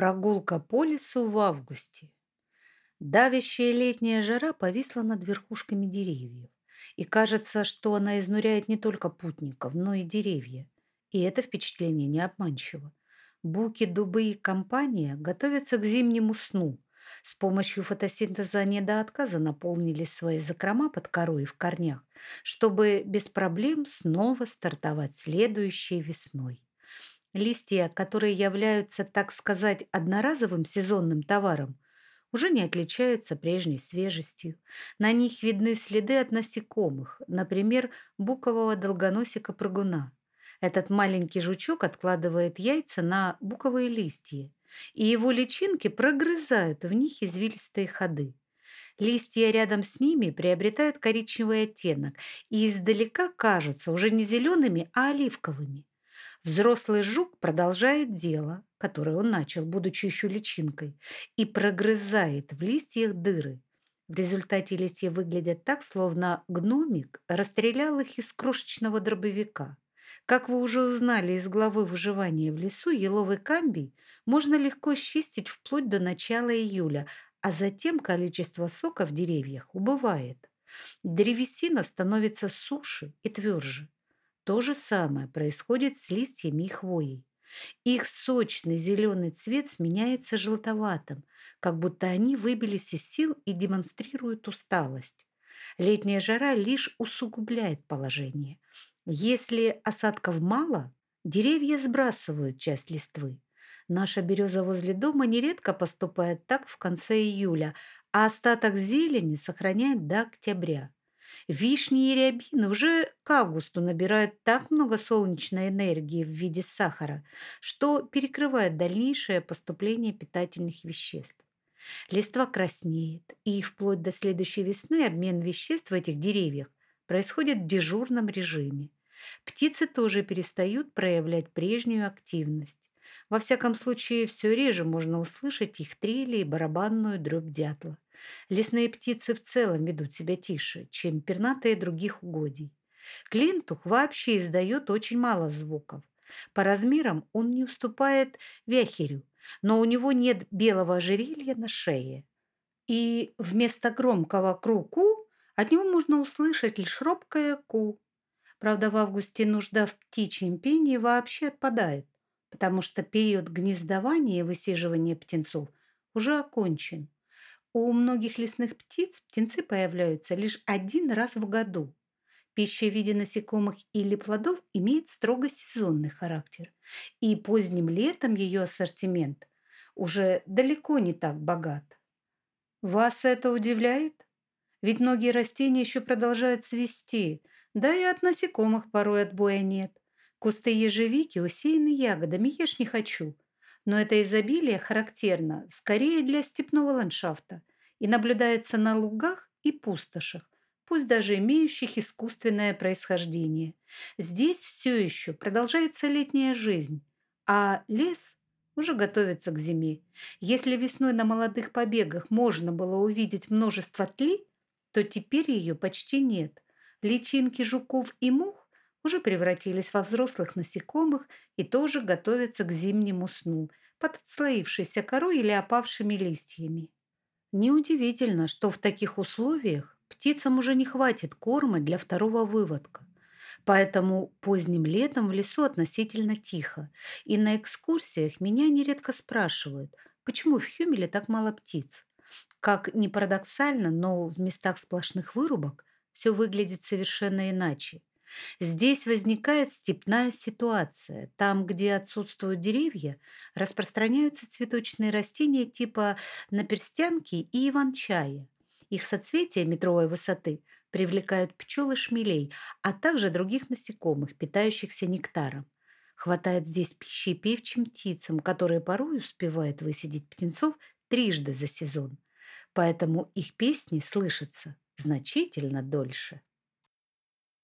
Прогулка по лесу в августе. Давящая летняя жара повисла над верхушками деревьев. И кажется, что она изнуряет не только путников, но и деревья. И это впечатление не обманчиво. Буки, дубы и компания готовятся к зимнему сну. С помощью фотосинтеза они до отказа наполнили свои закрома под корой и в корнях, чтобы без проблем снова стартовать следующей весной. Листья, которые являются, так сказать, одноразовым сезонным товаром, уже не отличаются прежней свежестью. На них видны следы от насекомых, например, букового долгоносика-прыгуна. Этот маленький жучок откладывает яйца на буковые листья, и его личинки прогрызают в них извилистые ходы. Листья рядом с ними приобретают коричневый оттенок и издалека кажутся уже не зелеными, а оливковыми. Взрослый жук продолжает дело, которое он начал, будучи еще личинкой, и прогрызает в листьях дыры. В результате листья выглядят так, словно гномик расстрелял их из крошечного дробовика. Как вы уже узнали из главы выживания в лесу, еловый камбий можно легко счистить вплоть до начала июля, а затем количество сока в деревьях убывает. Древесина становится суше и тверже. То же самое происходит с листьями и хвоей. Их сочный зеленый цвет сменяется желтоватым, как будто они выбились из сил и демонстрируют усталость. Летняя жара лишь усугубляет положение. Если осадков мало, деревья сбрасывают часть листвы. Наша береза возле дома нередко поступает так в конце июля, а остаток зелени сохраняет до октября. Вишни и рябины уже к августу набирают так много солнечной энергии в виде сахара, что перекрывает дальнейшее поступление питательных веществ. Листва краснеет, и вплоть до следующей весны обмен веществ в этих деревьях происходит в дежурном режиме. Птицы тоже перестают проявлять прежнюю активность. Во всяком случае, все реже можно услышать их трели и барабанную дробь дятла. Лесные птицы в целом ведут себя тише, чем пернатые других угодий. Клинтух вообще издает очень мало звуков. По размерам он не уступает вяхерю, но у него нет белого ожерелья на шее. И вместо громкого кру-ку от него можно услышать лишь робкое ку. Правда, в августе нужда в птичьем пении вообще отпадает, потому что период гнездования и высиживания птенцов уже окончен. У многих лесных птиц птенцы появляются лишь один раз в году. Пища в виде насекомых или плодов имеет строго сезонный характер, и поздним летом ее ассортимент уже далеко не так богат. Вас это удивляет? Ведь многие растения еще продолжают цвести, да и от насекомых порой отбоя нет. Кусты ежевики усеяны ягодами, ешь не хочу – но это изобилие характерно скорее для степного ландшафта и наблюдается на лугах и пустошах, пусть даже имеющих искусственное происхождение. Здесь все еще продолжается летняя жизнь, а лес уже готовится к зиме. Если весной на молодых побегах можно было увидеть множество тли, то теперь ее почти нет. Личинки жуков и мух уже превратились во взрослых насекомых и тоже готовятся к зимнему сну под отслоившейся корой или опавшими листьями. Неудивительно, что в таких условиях птицам уже не хватит корма для второго выводка. Поэтому поздним летом в лесу относительно тихо, и на экскурсиях меня нередко спрашивают, почему в Хюмеле так мало птиц. Как ни парадоксально, но в местах сплошных вырубок все выглядит совершенно иначе. Здесь возникает степная ситуация. Там, где отсутствуют деревья, распространяются цветочные растения типа наперстянки и иван-чая. Их соцветия метровой высоты привлекают пчел и шмелей, а также других насекомых, питающихся нектаром. Хватает здесь пищи певчим птицам, которые порой успевают высидеть птенцов трижды за сезон. Поэтому их песни слышатся значительно дольше.